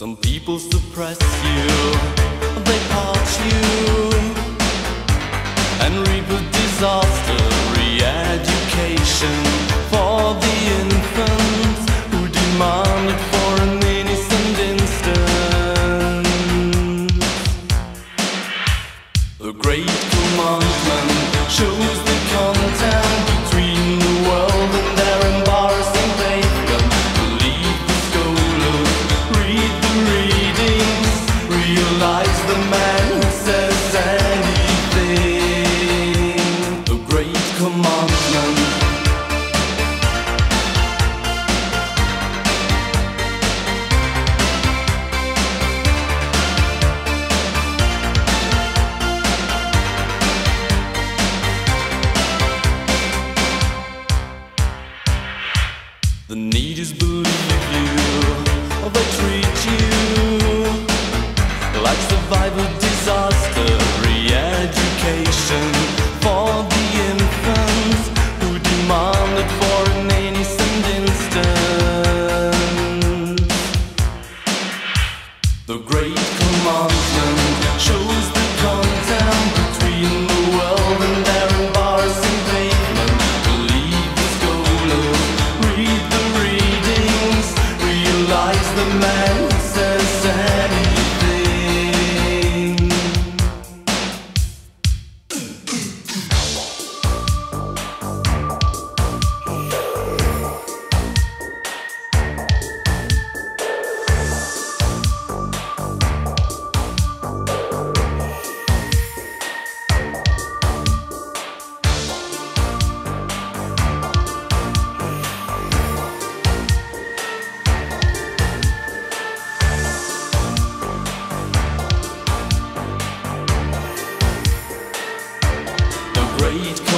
Some people suppress you, they part you, and reap a disaster. The need is believe you, or they treat you like survival disaster, lies the man says rage